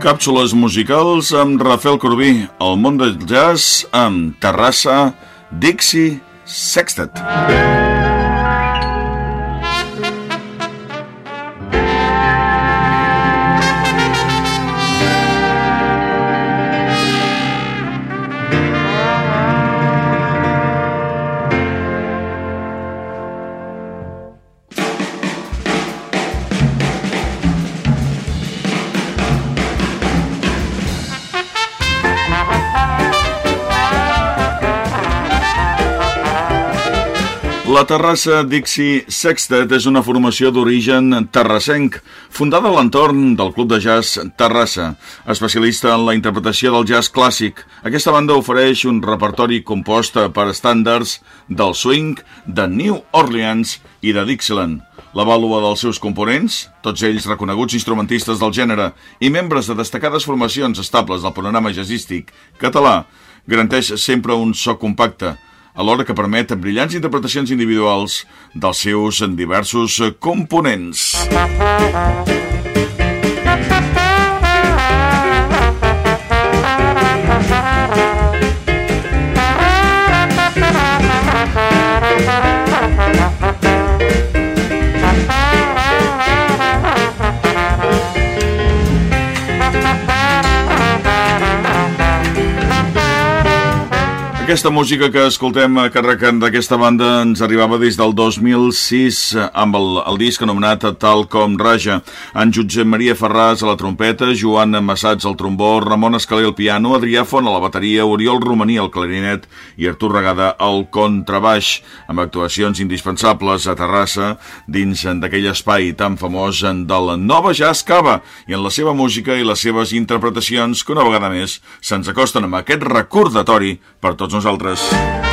Càpsules musicals amb Rafael Corbí, el món del jazz amb Terrassa, Dixie, Sextet. La Terrassa Dixie Sextet és una formació d'origen terrassenc, fundada a l'entorn del Club de Jazz Terrassa, especialista en la interpretació del jazz clàssic. Aquesta banda ofereix un repertori compost per estàndards del swing, de New Orleans i de Dixieland. La vàlua dels seus components, tots ells reconeguts instrumentistes del gènere i membres de destacades formacions estables del panorama jazzístic català, garanteix sempre un so compacte, alhora que permet brillants interpretacions individuals dels seus diversos components. Aquesta música que escoltem a càrrec d'aquesta banda ens arribava des del 2006 amb el, el disc anomenat Tal com Raja. En Josep Maria Ferràs a la trompeta, Joan Massats al trombó, Ramon Escalé al piano, Adrià Font a la bateria, Oriol Romaní al clarinet i Artur Regada al contrabaix, amb actuacions indispensables a Terrassa dins d'aquell espai tan famós del Nova Jazz Cava i en la seva música i les seves interpretacions que una vegada més se'ns acosten amb aquest recordatori per tots nosaltres.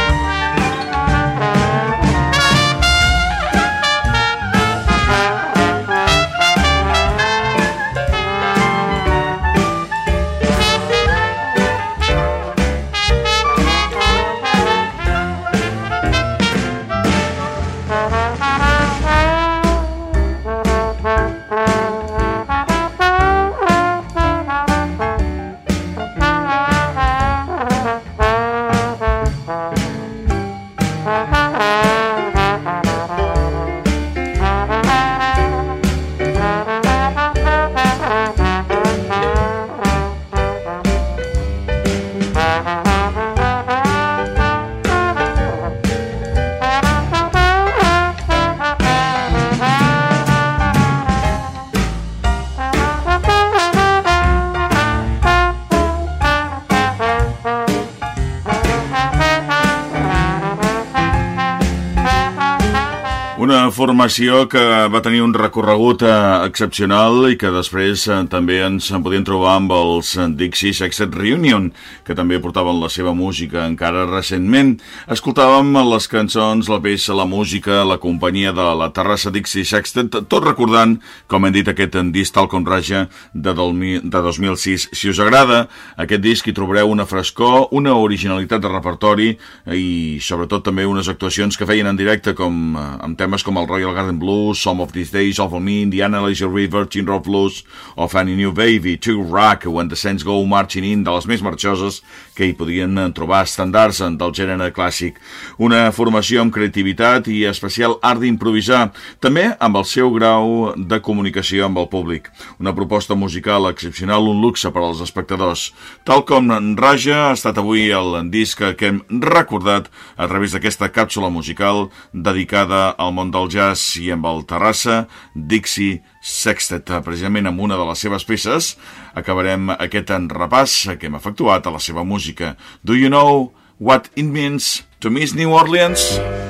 Formació que va tenir un recorregut eh, excepcional i que després eh, també ens en podíem trobar amb els Dixie Sextet Reunion, que també portaven la seva música encara recentment. Escoltàvem les cançons, la peça, la música, la companyia de la Terrassa Dixie Sextet, tot recordant, com hem dit, aquest disc tal com raja de, de 2006. Si us agrada aquest disc hi trobareu una frescor, una originalitat de repertori i sobretot també unes actuacions que feien en directe com eh, amb temes temes el Royal Garden Blues, Some of These Days, Awful Me, Indiana Leisure River, Chin Rock Blues o Fanny New Baby, To Rock, When the Saints Go Marching In, de les més marxoses que hi podien trobar estandards del gènere clàssic. Una formació amb creativitat i especial art d'improvisar, també amb el seu grau de comunicació amb el públic. Una proposta musical excepcional, un luxe per als espectadors. Tal com Raja ha estat avui el disc que hem recordat a través d'aquesta càpsula musical dedicada al món del jazz i amb el Terrassa, Dixie Sextet, precisament amb una de les seves peces, acabarem aquest repàs que hem efectuat a la seva música. Do you know what it means to miss New Orleans?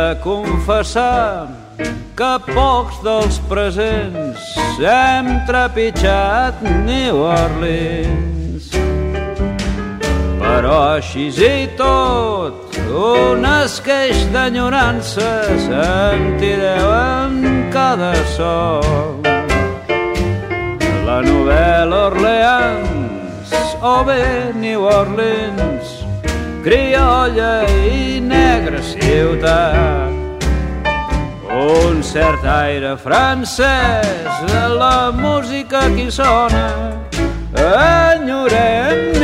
De confessar que pocs dels presents hem trepitjat New Orleans. Però així i tot, un esqueix d'enyorança sentireu en cada so. La novel·la Orleans o bé New Orleans, criolla i negra ciutat. Un cert aire francès de la música que sona. Enyorem